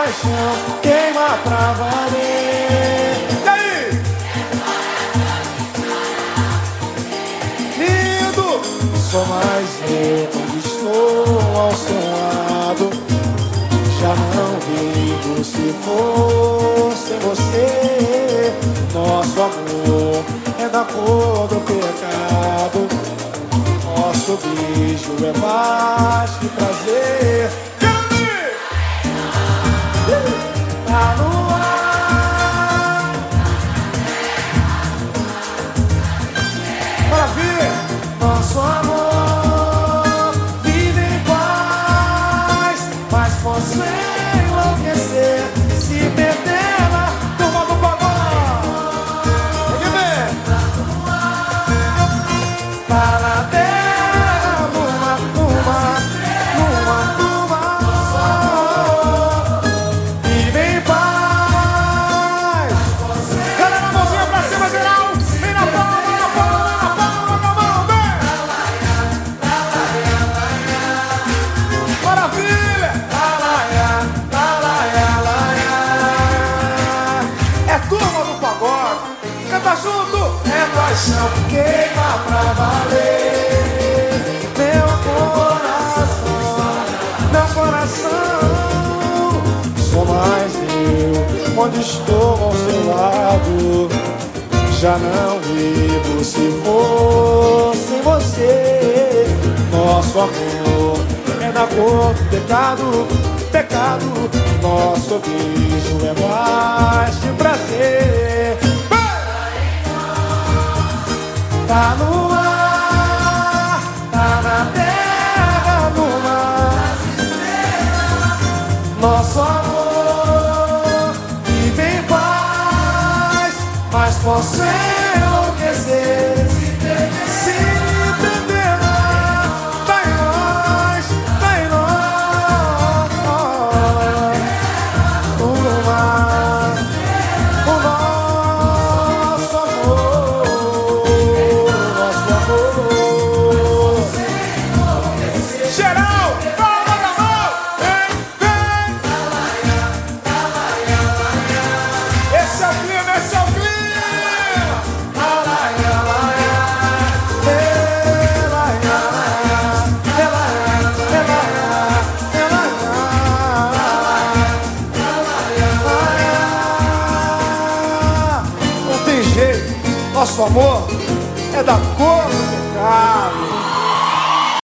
paixão queima pra valer. E aí? Lindo! Sou mais eu quando estou ao seu lado. Já não vivo se for sem você. Nosso amor é da cor do pecado. Nosso beijo é mais que prazer. Mas Canta junto. É paixão que queima pra valer. Meu coração, meu coração. Sou mais eu onde estou ao seu lado. Já não vivo se for sem você. Nosso amor é da cor do pecado, pecado. Nosso beijo é mais que prazer. Tá no ar, tá na terra, no mar. Nosso amor vive em paz, mas posso nosso amor é da cor do pecado.